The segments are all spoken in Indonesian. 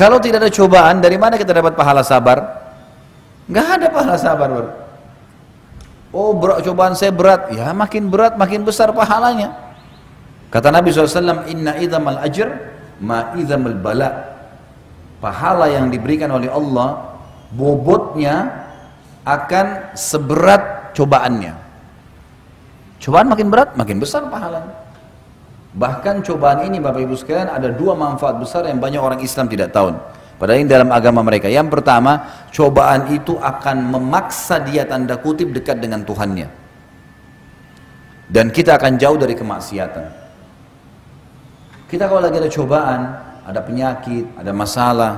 Kalau tidak ada cobaan, dari mana kita dapat pahala sabar? Nggak ada pahala sabar. Bro. Oh berat, cobaan saya berat, ya makin berat makin besar pahalanya. Kata Nabi SAW, Inna idhamal ajr ma idhamal bala. Pahala yang diberikan oleh Allah, bobotnya akan seberat cobaannya. Cobaan makin berat, makin besar pahalanya. Bahkan cobaan ini Bapak Ibu sekalian ada dua manfaat besar yang banyak orang Islam tidak tahu. Padahal ini dalam agama mereka. Yang pertama, cobaan itu akan memaksa dia tanda kutip dekat dengan Tuhannya. Dan kita akan jauh dari kemaksiatan. Kita kalau lagi ada cobaan, ada penyakit, ada masalah,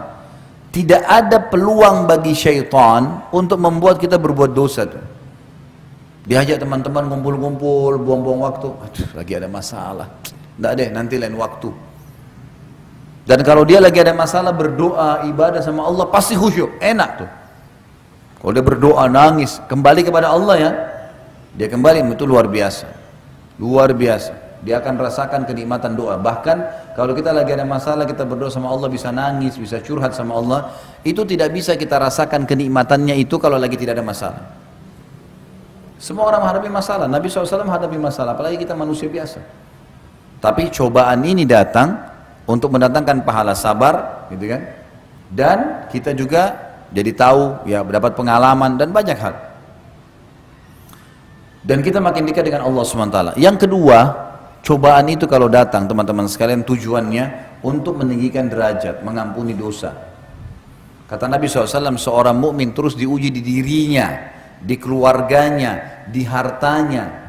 tidak ada peluang bagi syaitan untuk membuat kita berbuat dosa tuh. Diajak teman-teman ngumpul-ngumpul, buang-buang waktu. Aduh, lagi ada masalah. Tidak deh, nanti lain waktu. Dan kalau dia lagi ada masalah berdoa, ibadah sama Allah, pasti khusyuk, enak tuh. Kalau dia berdoa, nangis, kembali kepada Allah ya, dia kembali, itu luar biasa. Luar biasa. Dia akan rasakan kenikmatan doa. Bahkan kalau kita lagi ada masalah, kita berdoa sama Allah, bisa nangis, bisa curhat sama Allah, itu tidak bisa kita rasakan kenikmatannya itu kalau lagi tidak ada masalah. Semua orang menghadapi masalah, Nabi SAW menghadapi masalah, apalagi kita manusia biasa. Tapi cobaan ini datang untuk mendatangkan pahala sabar, gitu kan? Dan kita juga jadi tahu, ya dapat pengalaman dan banyak hal. Dan kita makin dekat dengan Allah SWT. Yang kedua, cobaan itu kalau datang teman-teman sekalian tujuannya untuk meninggikan derajat, mengampuni dosa. Kata Nabi SAW, seorang mukmin terus diuji di dirinya, di keluarganya, di hartanya,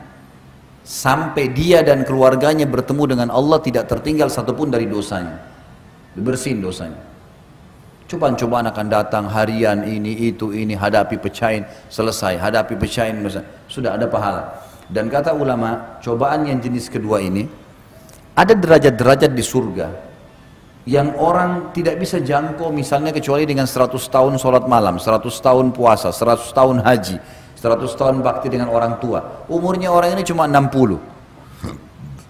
sampai dia dan keluarganya bertemu dengan Allah tidak tertinggal satupun dari dosanya. Dibersihin dosanya. Cobaan-cobaan akan datang harian ini itu ini hadapi pecahin selesai hadapi pecahin sudah ada pahala. Dan kata ulama cobaan yang jenis kedua ini ada derajat-derajat di surga yang orang tidak bisa jangkau misalnya kecuali dengan 100 tahun sholat malam 100 tahun puasa 100 tahun haji 100 tahun bakti dengan orang tua. Umurnya orang ini cuma 60.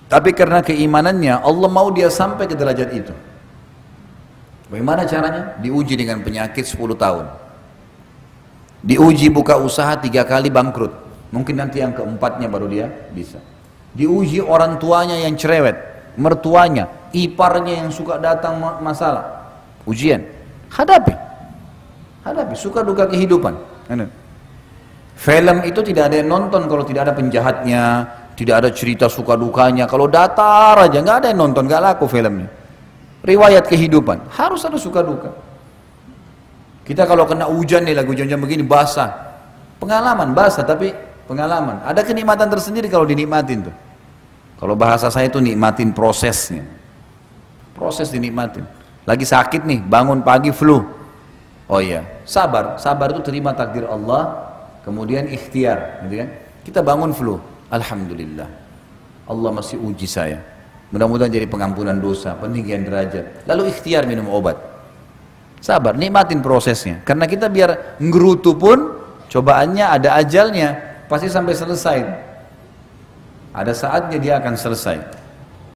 Tapi karena keimanannya, Allah mau dia sampai ke derajat itu. Bagaimana caranya? Diuji dengan penyakit 10 tahun. Diuji buka usaha tiga kali bangkrut. Mungkin nanti yang keempatnya baru dia bisa. Diuji orang tuanya yang cerewet, mertuanya, iparnya yang suka datang masalah. Ujian. Hadapi. Hadapi. Suka duka kehidupan. Film itu tidak ada yang nonton kalau tidak ada penjahatnya, tidak ada cerita suka dukanya. Kalau datar aja nggak ada yang nonton, nggak laku filmnya. Riwayat kehidupan harus ada suka duka. Kita kalau kena hujan nih lagu hujan-hujan begini basah, pengalaman basah tapi pengalaman. Ada kenikmatan tersendiri kalau dinikmatin tuh. Kalau bahasa saya itu nikmatin prosesnya. Proses dinikmatin. Lagi sakit nih, bangun pagi flu. Oh iya, sabar. Sabar itu terima takdir Allah, kemudian ikhtiar gitu kan? Kita bangun flu. Alhamdulillah. Allah masih uji saya. Mudah-mudahan jadi pengampunan dosa peninggian derajat. Lalu ikhtiar minum obat. Sabar nikmatin prosesnya. Karena kita biar ngerutu pun cobaannya ada ajalnya. Pasti sampai selesai. Ada saatnya dia akan selesai